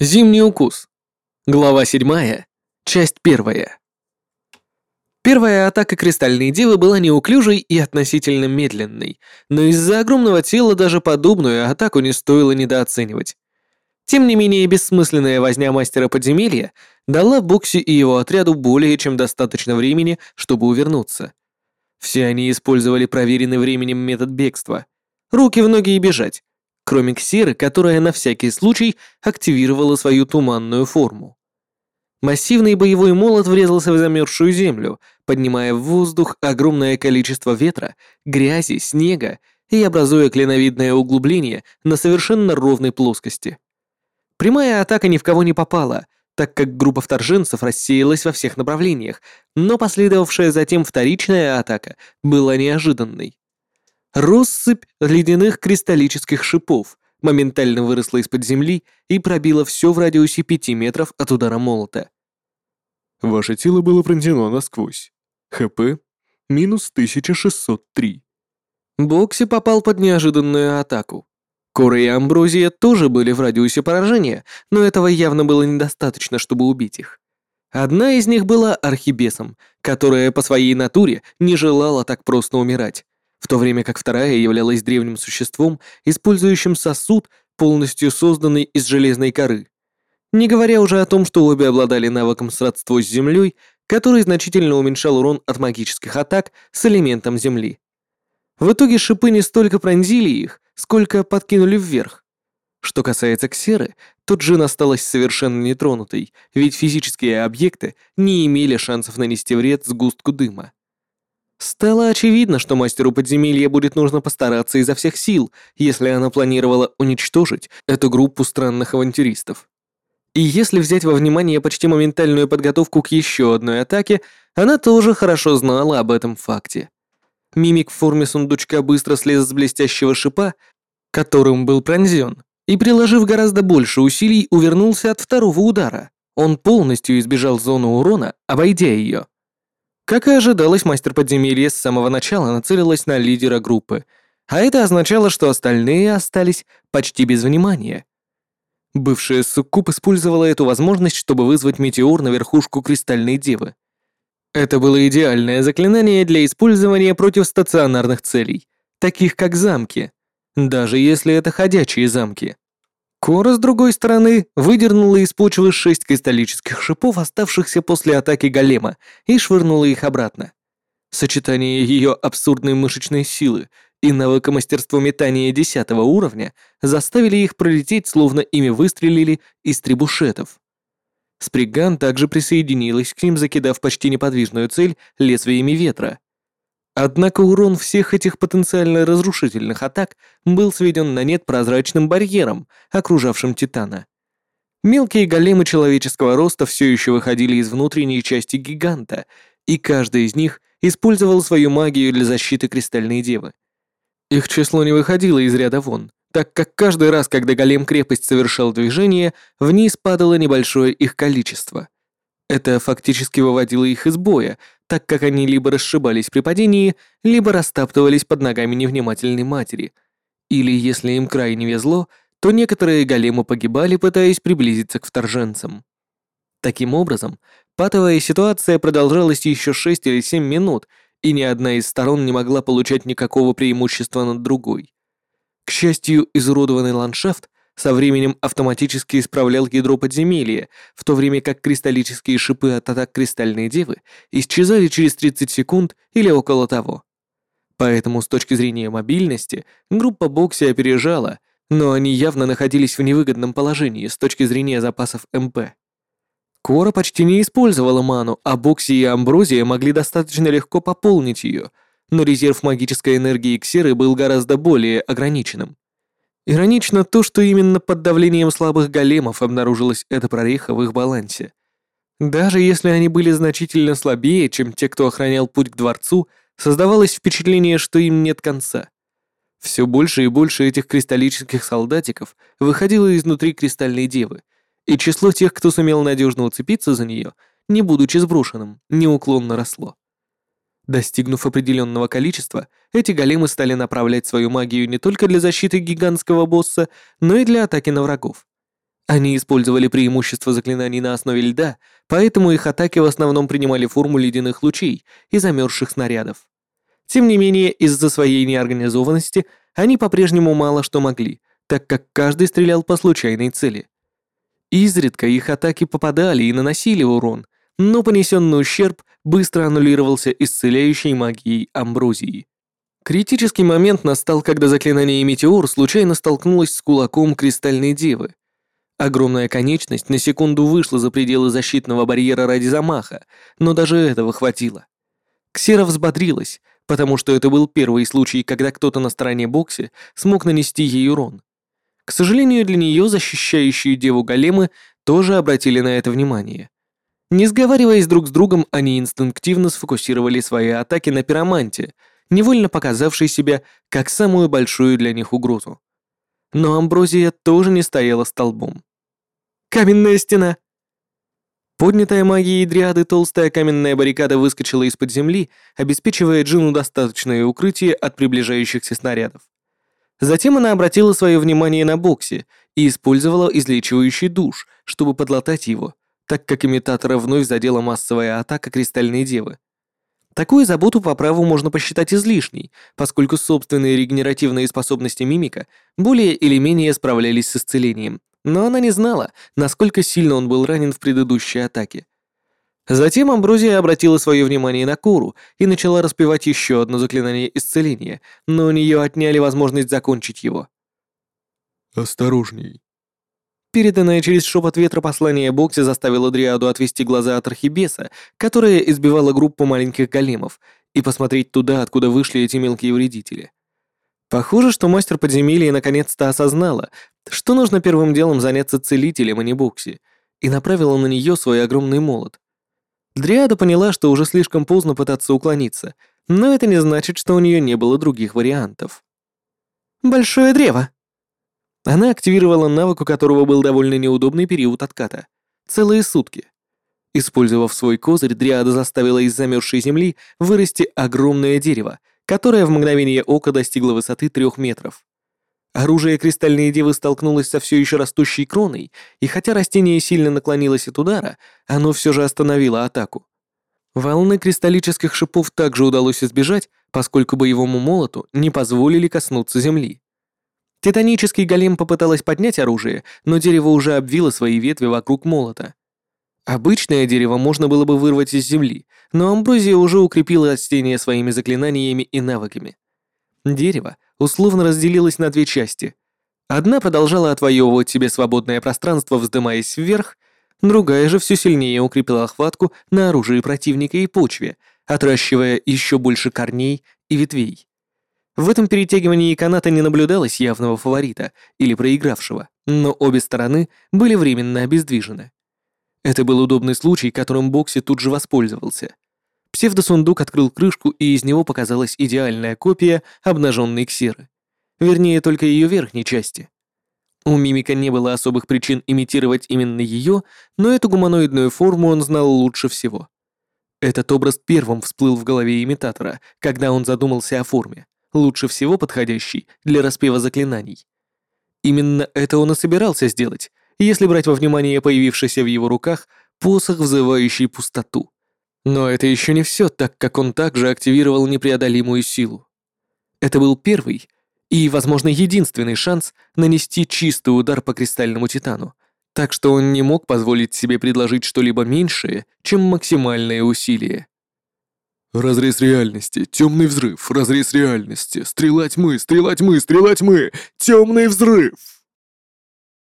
Зимний укус. Глава 7. Часть 1. Первая атака Кристальной Девы была неуклюжей и относительно медленной, но из-за огромного тела даже подобную атаку не стоило недооценивать. Тем не менее, бессмысленная возня мастера подземелья дала Бокси и его отряду более чем достаточно времени, чтобы увернуться. Все они использовали проверенный временем метод бегства. Руки в ноги и бежать, кроме Ксеры, которая на всякий случай активировала свою туманную форму. Массивный боевой молот врезался в замерзшую землю, поднимая в воздух огромное количество ветра, грязи, снега и образуя клиновидное углубление на совершенно ровной плоскости. Прямая атака ни в кого не попала, так как группа вторженцев рассеялась во всех направлениях, но последовавшая затем вторичная атака была неожиданной. Россыпь ледяных кристаллических шипов моментально выросла из-под земли и пробила все в радиусе пяти метров от удара молота. Ваше тело было пронзено насквозь. ХП минус 1603. Бокси попал под неожиданную атаку. Кора и Амброзия тоже были в радиусе поражения, но этого явно было недостаточно, чтобы убить их. Одна из них была архибесом, которая по своей натуре не желала так просто умирать, в то время как вторая являлась древним существом, использующим сосуд, полностью созданный из железной коры. Не говоря уже о том, что обе обладали навыком сродства с землей, который значительно уменьшал урон от магических атак с элементом земли. В итоге шипы не столько пронзили их, сколько подкинули вверх. Что касается Ксеры, то Джин осталась совершенно нетронутой, ведь физические объекты не имели шансов нанести вред сгустку дыма. Стало очевидно, что мастеру подземелья будет нужно постараться изо всех сил, если она планировала уничтожить эту группу странных авантюристов. И если взять во внимание почти моментальную подготовку к еще одной атаке, она тоже хорошо знала об этом факте. Мимик в форме сундучка быстро слез с блестящего шипа, которым был пронзен, и, приложив гораздо больше усилий, увернулся от второго удара. Он полностью избежал зону урона, обойдя ее. Как и ожидалось, мастер подземелья с самого начала нацелилась на лидера группы, а это означало, что остальные остались почти без внимания. Бывшая суккуб использовала эту возможность, чтобы вызвать метеор на верхушку Кристальной Девы. Это было идеальное заклинание для использования против стационарных целей, таких как замки, даже если это ходячие замки. Кора, с другой стороны, выдернула из почвы шесть кристаллических шипов, оставшихся после атаки голема, и швырнула их обратно. Сочетание ее абсурдной мышечной силы и навыка мастерства метания десятого уровня заставили их пролететь, словно ими выстрелили из требушетов. Сприган также присоединилась к ним, закидав почти неподвижную цель лезвиями ветра. Однако урон всех этих потенциально разрушительных атак был сведен на нет прозрачным барьером, окружавшим Титана. Мелкие големы человеческого роста все еще выходили из внутренней части гиганта, и каждый из них использовал свою магию для защиты Кристальной Девы. Их число не выходило из ряда вон, так как каждый раз, когда голем-крепость совершал движение, вниз падало небольшое их количество. Это фактически выводило их из боя, так как они либо расшибались при падении, либо растаптывались под ногами невнимательной матери. Или, если им крайне везло, то некоторые големы погибали, пытаясь приблизиться к вторженцам. Таким образом, патовая ситуация продолжалась еще 6 или 7 минут, и ни одна из сторон не могла получать никакого преимущества над другой. К счастью, изуродованный ландшафт со временем автоматически исправлял ядро подземелья, в то время как кристаллические шипы от атак Кристальной Девы исчезали через 30 секунд или около того. Поэтому с точки зрения мобильности группа Бокси опережала, но они явно находились в невыгодном положении с точки зрения запасов МП. Кора почти не использовала ману, а Бокси и Амброзия могли достаточно легко пополнить ее, но резерв магической энергии Ксеры был гораздо более ограниченным. Иронично то, что именно под давлением слабых големов обнаружилась эта прореха в их балансе. Даже если они были значительно слабее, чем те, кто охранял путь к дворцу, создавалось впечатление, что им нет конца. Все больше и больше этих кристаллических солдатиков выходило изнутри кристальной девы, и число тех, кто сумел надежно уцепиться за нее, не будучи сброшенным, неуклонно росло. Достигнув определенного количества, эти големы стали направлять свою магию не только для защиты гигантского босса, но и для атаки на врагов. Они использовали преимущество заклинаний на основе льда, поэтому их атаки в основном принимали форму ледяных лучей и замерзших снарядов. Тем не менее, из-за своей неорганизованности они по-прежнему мало что могли, так как каждый стрелял по случайной цели. Изредка их атаки попадали и наносили урон, но понесенный ущерб быстро аннулировался исцеляющей магией амброзии. Критический момент настал, когда заклинание Метеор случайно столкнулось с кулаком Кристальной Девы. Огромная конечность на секунду вышла за пределы защитного барьера ради замаха, но даже этого хватило. Ксера взбодрилась, потому что это был первый случай, когда кто-то на стороне боксе смог нанести ей урон. К сожалению, для нее защищающие деву големы тоже обратили на это внимание. Не сговариваясь друг с другом, они инстинктивно сфокусировали свои атаки на пироманте, невольно показавшей себя как самую большую для них угрозу. Но Амброзия тоже не стояла столбом. «Каменная стена!» Поднятая магией дриады толстая каменная баррикада выскочила из-под земли, обеспечивая Джину достаточное укрытие от приближающихся снарядов. Затем она обратила свое внимание на боксе и использовала излечивающий душ, чтобы подлатать его, так как имитатора вновь задела массовая атака Кристальной Девы. Такую заботу по праву можно посчитать излишней, поскольку собственные регенеративные способности мимика более или менее справлялись с исцелением, но она не знала, насколько сильно он был ранен в предыдущей атаке. Затем Амброзия обратила свое внимание на Куру и начала распевать еще одно заклинание исцеления, но у нее отняли возможность закончить его. «Осторожней», Переданное через шепот ветра послание Бокси заставило Дриаду отвести глаза от Архибеса, которая избивала группу маленьких големов, и посмотреть туда, откуда вышли эти мелкие вредители. Похоже, что мастер подземелья наконец-то осознала, что нужно первым делом заняться целителем, а не Бокси, и направила на нее свой огромный молот. Дриада поняла, что уже слишком поздно пытаться уклониться, но это не значит, что у нее не было других вариантов. «Большое древо!» Она активировала навык, у которого был довольно неудобный период отката. Целые сутки. Использовав свой козырь, Дриада заставила из замерзшей земли вырасти огромное дерево, которое в мгновение ока достигло высоты трех метров. Оружие Кристальной Девы столкнулось со все еще растущей кроной, и хотя растение сильно наклонилось от удара, оно все же остановило атаку. Волны кристаллических шипов также удалось избежать, поскольку боевому молоту не позволили коснуться земли. Титанический голем попыталась поднять оружие, но дерево уже обвило свои ветви вокруг молота. Обычное дерево можно было бы вырвать из земли, но Амброзия уже укрепила растение своими заклинаниями и навыками. Дерево условно разделилось на две части. Одна продолжала отвоевывать себе свободное пространство, вздымаясь вверх, другая же все сильнее укрепила охватку на оружии противника и почве, отращивая еще больше корней и ветвей. В этом перетягивании каната не наблюдалось явного фаворита или проигравшего, но обе стороны были временно обездвижены. Это был удобный случай, которым Бокси тут же воспользовался. Псевдосундук открыл крышку, и из него показалась идеальная копия обнаженной ксеры. Вернее, только ее верхней части. У мимика не было особых причин имитировать именно ее, но эту гуманоидную форму он знал лучше всего. Этот образ первым всплыл в голове имитатора, когда он задумался о форме лучше всего подходящий для распева заклинаний. Именно это он и собирался сделать, если брать во внимание появившийся в его руках посох, взывающий пустоту. Но это еще не все, так как он также активировал непреодолимую силу. Это был первый и, возможно, единственный шанс нанести чистый удар по кристальному титану, так что он не мог позволить себе предложить что-либо меньшее, чем максимальное усилие. Разрез реальности, темный взрыв, разрез реальности, стрела тьмы, стрела тьмы, стрела тьмы, темный взрыв.